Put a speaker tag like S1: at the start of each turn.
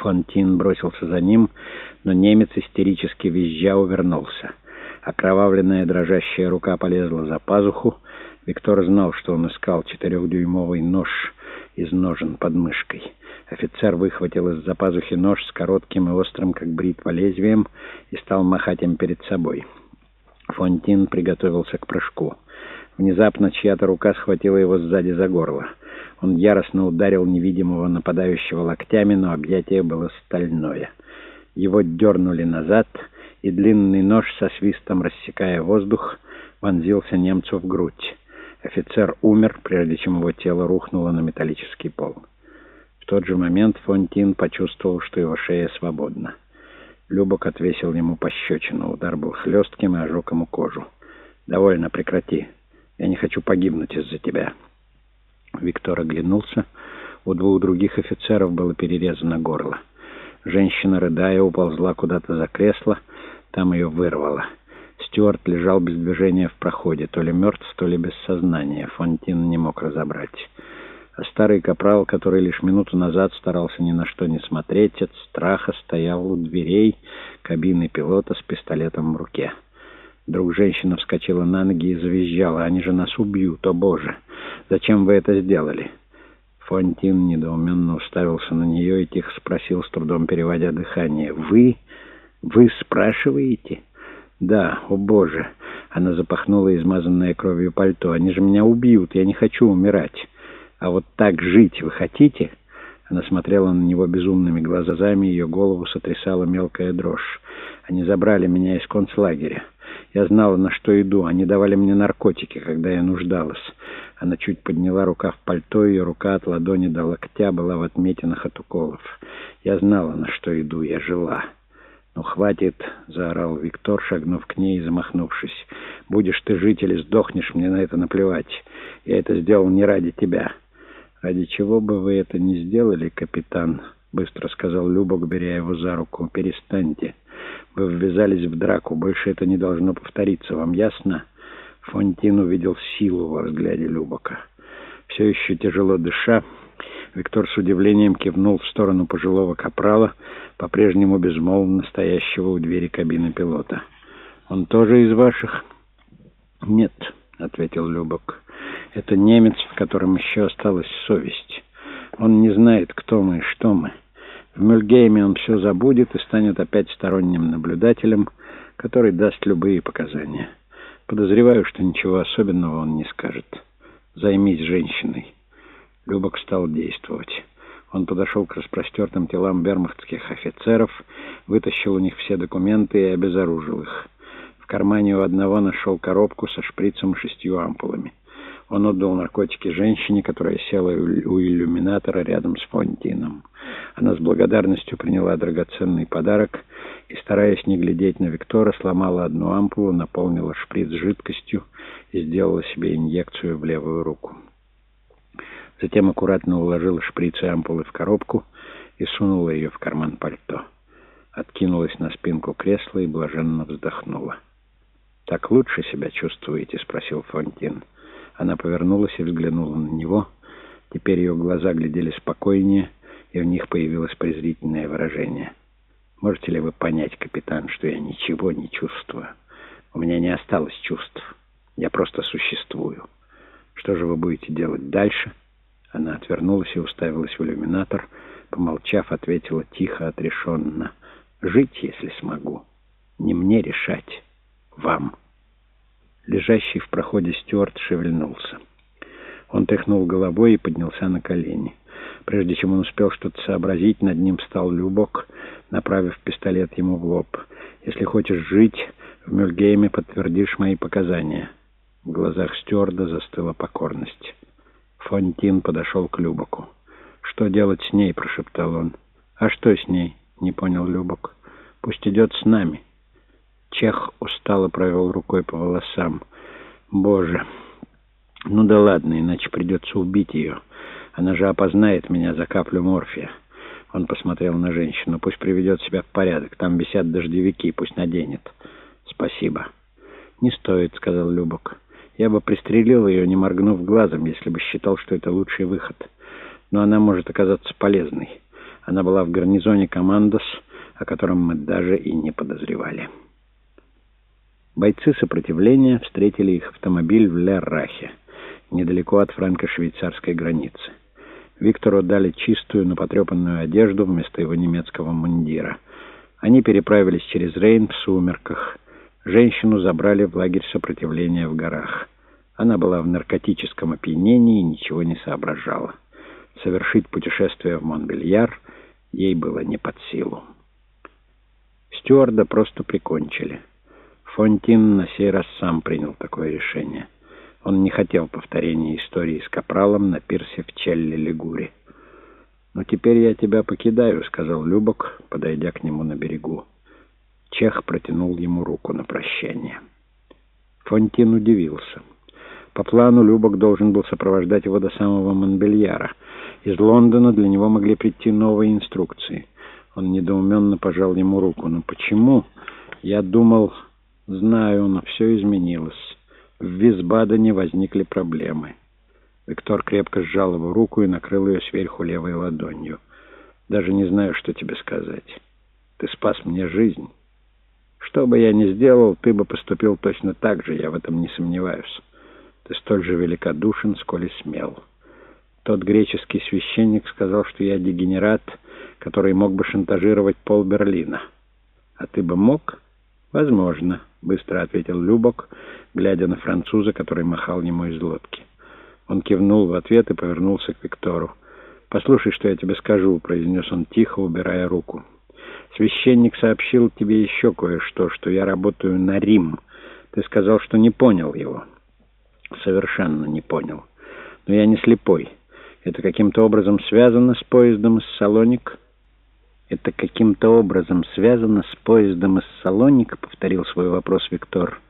S1: Фонтин бросился за ним, но немец истерически визжа увернулся. Окровавленная дрожащая рука полезла за пазуху. Виктор знал, что он искал четырехдюймовый нож из ножен под мышкой. Офицер выхватил из-за пазухи нож с коротким и острым, как бритва, лезвием и стал махать им перед собой. Фонтин приготовился к прыжку. Внезапно чья-то рука схватила его сзади за горло. Он яростно ударил невидимого нападающего локтями, но объятие было стальное. Его дернули назад, и длинный нож со свистом, рассекая воздух, вонзился немцу в грудь. Офицер умер, прежде чем его тело рухнуло на металлический пол. В тот же момент Фонтин почувствовал, что его шея свободна. Любок отвесил ему пощечину. Удар был хлестким и ожег ему кожу. «Довольно, прекрати. Я не хочу погибнуть из-за тебя». Виктор оглянулся. У двух других офицеров было перерезано горло. Женщина, рыдая, уползла куда-то за кресло. Там ее вырвало. Стюарт лежал без движения в проходе, то ли мертв, то ли без сознания. Фонтин не мог разобрать. А старый капрал, который лишь минуту назад старался ни на что не смотреть, от страха стоял у дверей кабины пилота с пистолетом в руке. Вдруг женщина вскочила на ноги и завизжала. «Они же нас убьют, о боже! Зачем вы это сделали?» Фонтин недоуменно уставился на нее и тихо спросил, с трудом переводя дыхание. «Вы? Вы спрашиваете?» «Да, о боже!» Она запахнула измазанное кровью пальто. «Они же меня убьют, я не хочу умирать. А вот так жить вы хотите?» Она смотрела на него безумными глазами, ее голову сотрясала мелкая дрожь. «Они забрали меня из концлагеря. Я знала, на что иду. Они давали мне наркотики, когда я нуждалась. Она чуть подняла рука в пальто, ее рука от ладони до локтя была в отметинах от уколов. Я знала, на что иду. Я жила. «Ну, хватит!» — заорал Виктор, шагнув к ней и замахнувшись. «Будешь ты жить или сдохнешь, мне на это наплевать. Я это сделал не ради тебя». «Ради чего бы вы это не сделали, капитан?» — быстро сказал Любок, беря его за руку. «Перестаньте». Вы ввязались в драку. Больше это не должно повториться. Вам ясно?» Фонтин увидел силу во взгляде Любока. Все еще тяжело дыша, Виктор с удивлением кивнул в сторону пожилого капрала, по-прежнему безмолвно стоящего у двери кабины пилота. «Он тоже из ваших?» «Нет», — ответил Любок. «Это немец, в котором еще осталась совесть. Он не знает, кто мы и что мы». В Мюльгейме он все забудет и станет опять сторонним наблюдателем, который даст любые показания. Подозреваю, что ничего особенного он не скажет. Займись женщиной. Любок стал действовать. Он подошел к распростертым телам вермахтских офицеров, вытащил у них все документы и обезоружил их. В кармане у одного нашел коробку со шприцем и шестью ампулами. Он отдал наркотики женщине, которая села у иллюминатора рядом с Фонтином. Она с благодарностью приняла драгоценный подарок и, стараясь не глядеть на Виктора, сломала одну ампулу, наполнила шприц жидкостью и сделала себе инъекцию в левую руку. Затем аккуратно уложила шприц и ампулы в коробку и сунула ее в карман пальто. Откинулась на спинку кресла и блаженно вздохнула. «Так лучше себя чувствуете?» — спросил Фонтин. Она повернулась и взглянула на него. Теперь ее глаза глядели спокойнее, и в них появилось презрительное выражение. «Можете ли вы понять, капитан, что я ничего не чувствую? У меня не осталось чувств. Я просто существую. Что же вы будете делать дальше?» Она отвернулась и уставилась в иллюминатор. Помолчав, ответила тихо, отрешенно. «Жить, если смогу. Не мне решать. Вам». Лежащий в проходе Стюарт шевельнулся. Он тряхнул головой и поднялся на колени. Прежде чем он успел что-то сообразить, над ним встал Любок, направив пистолет ему в лоб. «Если хочешь жить, в Мюльгейме подтвердишь мои показания». В глазах стюарда застыла покорность. Фонтин подошел к Любоку. «Что делать с ней?» — прошептал он. «А что с ней?» — не понял Любок. «Пусть идет с нами». Чех устало провел рукой по волосам. «Боже! Ну да ладно, иначе придется убить ее. Она же опознает меня за каплю морфия». Он посмотрел на женщину. «Пусть приведет себя в порядок. Там висят дождевики. Пусть наденет». «Спасибо». «Не стоит», — сказал Любок. «Я бы пристрелил ее, не моргнув глазом, если бы считал, что это лучший выход. Но она может оказаться полезной. Она была в гарнизоне «Командос», о котором мы даже и не подозревали. Бойцы сопротивления встретили их автомобиль в Леррахе, недалеко от франко-швейцарской границы. Виктору дали чистую, но потрепанную одежду вместо его немецкого мундира. Они переправились через Рейн в сумерках. Женщину забрали в лагерь сопротивления в горах. Она была в наркотическом опьянении и ничего не соображала. Совершить путешествие в Монбельяр ей было не под силу. Стюарда просто прикончили. Фонтин на сей раз сам принял такое решение. Он не хотел повторения истории с Капралом на пирсе в Челли-Лигуре. «Но теперь я тебя покидаю», — сказал Любок, подойдя к нему на берегу. Чех протянул ему руку на прощание. Фонтин удивился. По плану Любок должен был сопровождать его до самого Монбельяра. Из Лондона для него могли прийти новые инструкции. Он недоуменно пожал ему руку. «Но почему? Я думал...» «Знаю, но все изменилось. В Висбадене возникли проблемы». Виктор крепко сжал его руку и накрыл ее сверху левой ладонью. «Даже не знаю, что тебе сказать. Ты спас мне жизнь. Что бы я ни сделал, ты бы поступил точно так же, я в этом не сомневаюсь. Ты столь же великодушен, сколь и смел. Тот греческий священник сказал, что я дегенерат, который мог бы шантажировать пол Берлина. А ты бы мог?» «Возможно», — быстро ответил Любок, глядя на француза, который махал ему из лодки. Он кивнул в ответ и повернулся к Виктору. «Послушай, что я тебе скажу», — произнес он тихо, убирая руку. «Священник сообщил тебе еще кое-что, что я работаю на Рим. Ты сказал, что не понял его». «Совершенно не понял. Но я не слепой. Это каким-то образом связано с поездом из Салоник?» «Это каким-то образом связано с поездом из Салоника?» — повторил свой вопрос Виктор.